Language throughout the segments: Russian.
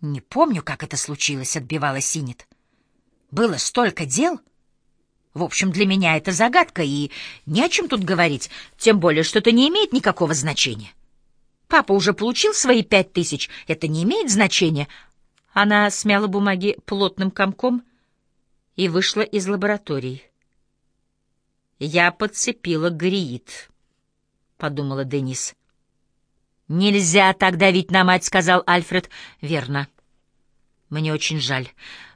Не помню, как это случилось, отбивала Синет. Было столько дел. В общем, для меня это загадка, и не о чем тут говорить, тем более, что это не имеет никакого значения. Папа уже получил свои пять тысяч, это не имеет значения. Она смяла бумаги плотным комком и вышла из лаборатории. «Я подцепила гриит», — подумала Денис. «Нельзя так давить на мать», — сказал Альфред. «Верно. Мне очень жаль.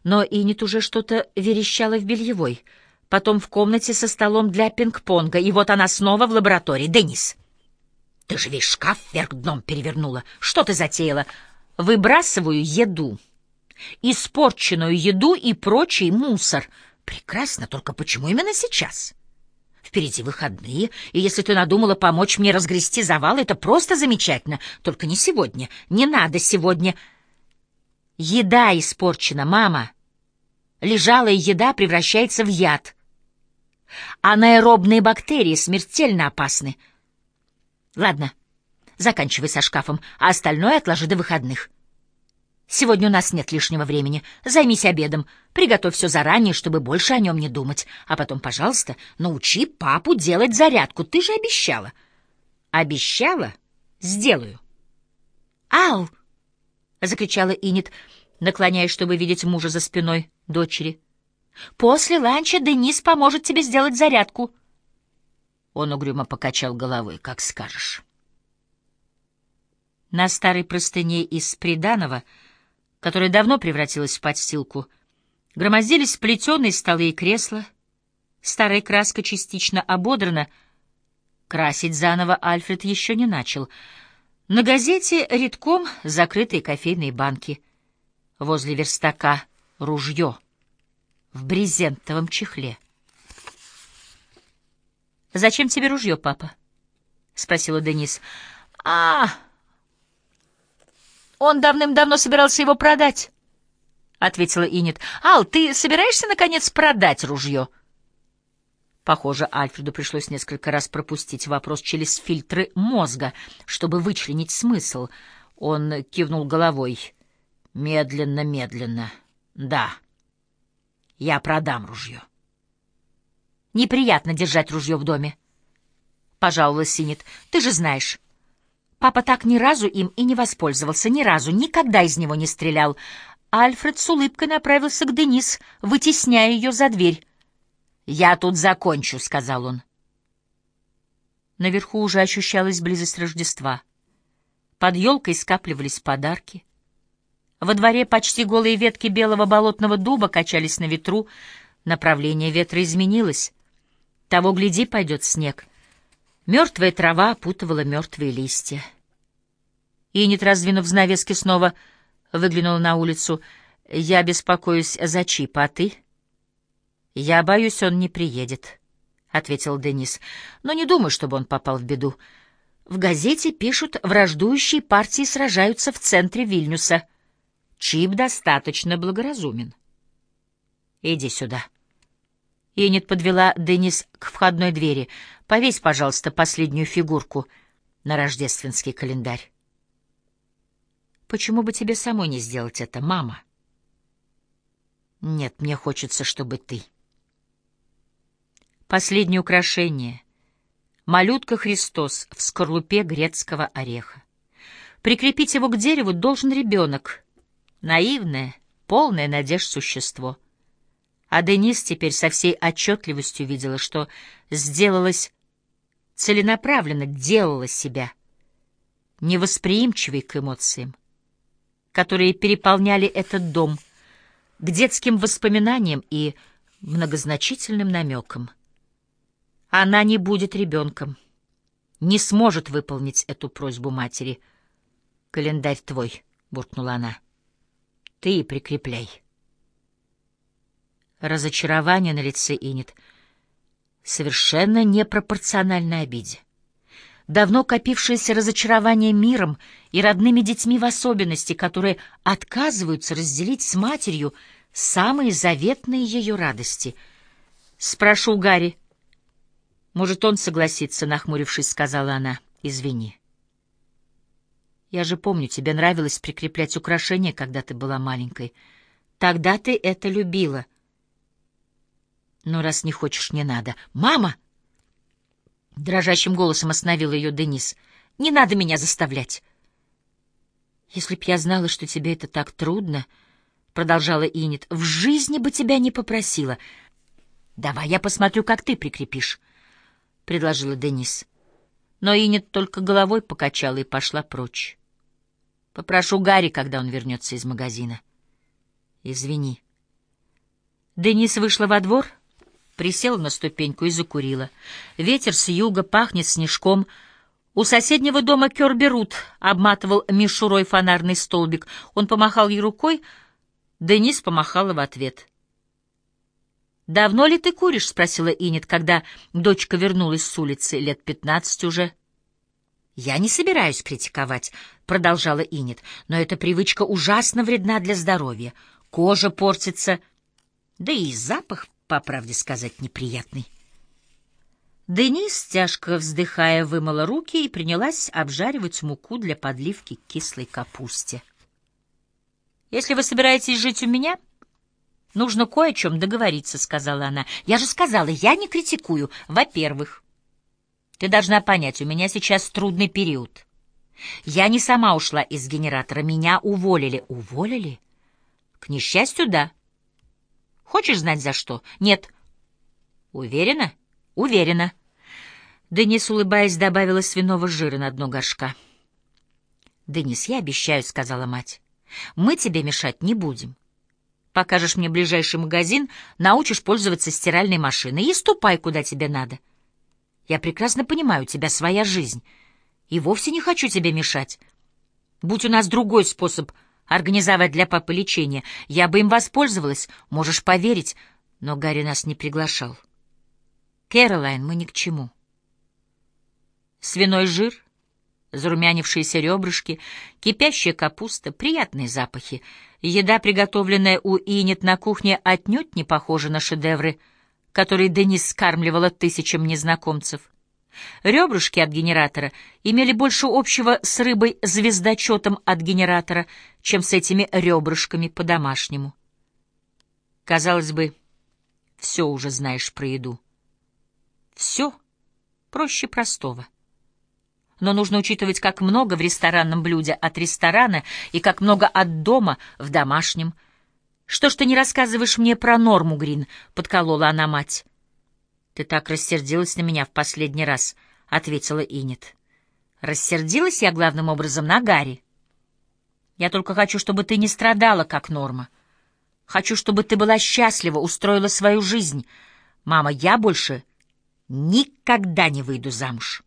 Но Инет уже что-то верещала в бельевой. Потом в комнате со столом для пинг-понга, и вот она снова в лаборатории. Денис, ты же весь шкаф вверх дном перевернула. Что ты затеяла? Выбрасываю еду. Испорченную еду и прочий мусор. Прекрасно, только почему именно сейчас?» Впереди выходные, и если ты надумала помочь мне разгрести завал, это просто замечательно. Только не сегодня. Не надо сегодня. Еда испорчена, мама. Лежалая еда превращается в яд. Анаэробные бактерии смертельно опасны. Ладно, заканчивай со шкафом, а остальное отложи до выходных. Сегодня у нас нет лишнего времени. Займись обедом. Приготовь все заранее, чтобы больше о нем не думать. А потом, пожалуйста, научи папу делать зарядку. Ты же обещала. Обещала? Сделаю. Ау! закричала Инет, наклоняясь, чтобы видеть мужа за спиной дочери. После ланча Денис поможет тебе сделать зарядку. Он угрюмо покачал головой. Как скажешь. На старой простыне из приданого — которая давно превратилась в подстилку, громоздились плетеные столы и кресла, старая краска частично ободрана, красить заново Альфред еще не начал. На газете редком закрытые кофейные банки. Возле верстака ружье в брезентовом чехле. «Зачем тебе ружье, папа?» — спросила Денис. «А, он давным-давно собирался его продать, — ответила Инет. — Ал, ты собираешься, наконец, продать ружье? Похоже, Альфреду пришлось несколько раз пропустить вопрос через фильтры мозга, чтобы вычленить смысл. Он кивнул головой. Медленно, медленно. Да, я продам ружье. Неприятно держать ружье в доме. Пожаловалась Синет. Ты же знаешь, Папа так ни разу им и не воспользовался, ни разу, никогда из него не стрелял. Альфред с улыбкой направился к Денис, вытесняя ее за дверь. «Я тут закончу», — сказал он. Наверху уже ощущалась близость Рождества. Под елкой скапливались подарки. Во дворе почти голые ветки белого болотного дуба качались на ветру. Направление ветра изменилось. Того, гляди, пойдет снег — Мертвая трава опутывала мертвые листья. Инет, раздвинув занавески, снова выглянула на улицу. «Я беспокоюсь за Чипа, а ты?» «Я боюсь, он не приедет», — ответил Денис. «Но не думаю, чтобы он попал в беду. В газете пишут, враждующие партии сражаются в центре Вильнюса. Чип достаточно благоразумен. Иди сюда». Инет подвела Денис к входной двери. «Повесь, пожалуйста, последнюю фигурку на рождественский календарь». «Почему бы тебе самой не сделать это, мама?» «Нет, мне хочется, чтобы ты». Последнее украшение. Малютка Христос в скорлупе грецкого ореха. Прикрепить его к дереву должен ребенок. Наивное, полное надежд существо — а Денис теперь со всей отчетливостью видела, что сделалась целенаправленно, делала себя, невосприимчивой к эмоциям, которые переполняли этот дом, к детским воспоминаниям и многозначительным намекам. Она не будет ребенком, не сможет выполнить эту просьбу матери. «Календарь твой», — буркнула она, — «ты прикрепляй». Разочарование на лице Инет совершенно непропорционально обиде. Давно копившееся разочарование миром и родными детьми в особенности, которые отказываются разделить с матерью самые заветные ее радости. «Спрошу Гарри». «Может, он согласится», — нахмурившись, сказала она. «Извини». Я же помню, тебе нравилось прикреплять украшения, когда ты была маленькой. Тогда ты это любила. Но раз не хочешь, не надо. Мама! Дрожащим голосом остановила ее Денис. Не надо меня заставлять. Если б я знала, что тебе это так трудно, продолжала Инет, в жизни бы тебя не попросила. Давай я посмотрю, как ты прикрепишь, предложила Денис. Но Инет только головой покачала и пошла прочь. Попрошу Гарри, когда он вернется из магазина. Извини. Денис вышла во двор, присела на ступеньку и закурила. Ветер с юга пахнет снежком. У соседнего дома Кёрби Рут обматывал мишурой фонарный столбик. Он помахал ей рукой, Денис помахала в ответ. «Давно ли ты куришь?» — спросила Инет, когда дочка вернулась с улицы. «Лет пятнадцать уже». «Я не собираюсь критиковать», — продолжала Инет, «но эта привычка ужасно вредна для здоровья. Кожа портится, да и запах, по правде сказать, неприятный». Денис, тяжко вздыхая, вымыла руки и принялась обжаривать муку для подливки кислой капусте. «Если вы собираетесь жить у меня...» «Нужно кое о чем договориться», — сказала она. «Я же сказала, я не критикую. Во-первых, ты должна понять, у меня сейчас трудный период. Я не сама ушла из генератора, меня уволили. Уволили? К несчастью, да. Хочешь знать, за что? Нет. Уверена? Уверена. Денис, улыбаясь, добавила свиного жира на дно горшка. «Денис, я обещаю», — сказала мать, — «мы тебе мешать не будем. Покажешь мне ближайший магазин, научишь пользоваться стиральной машиной и ступай, куда тебе надо». Я прекрасно понимаю, у тебя своя жизнь, и вовсе не хочу тебе мешать. Будь у нас другой способ организовать для папы лечение, я бы им воспользовалась, можешь поверить, но Гарри нас не приглашал. Кэролайн, мы ни к чему. Свиной жир, зарумянившиеся ребрышки, кипящая капуста, приятные запахи. Еда, приготовленная у Инет на кухне, отнюдь не похожа на шедевры — который Денис скармливала тысячам незнакомцев. Ребрышки от генератора имели больше общего с рыбой-звездочетом от генератора, чем с этими ребрышками по-домашнему. Казалось бы, все уже знаешь про еду. Все проще простого. Но нужно учитывать, как много в ресторанном блюде от ресторана и как много от дома в домашнем – «Что ж ты не рассказываешь мне про Норму, Грин?» — подколола она мать. «Ты так рассердилась на меня в последний раз», — ответила Инет. «Рассердилась я главным образом на Гарри. Я только хочу, чтобы ты не страдала, как Норма. Хочу, чтобы ты была счастлива, устроила свою жизнь. Мама, я больше никогда не выйду замуж».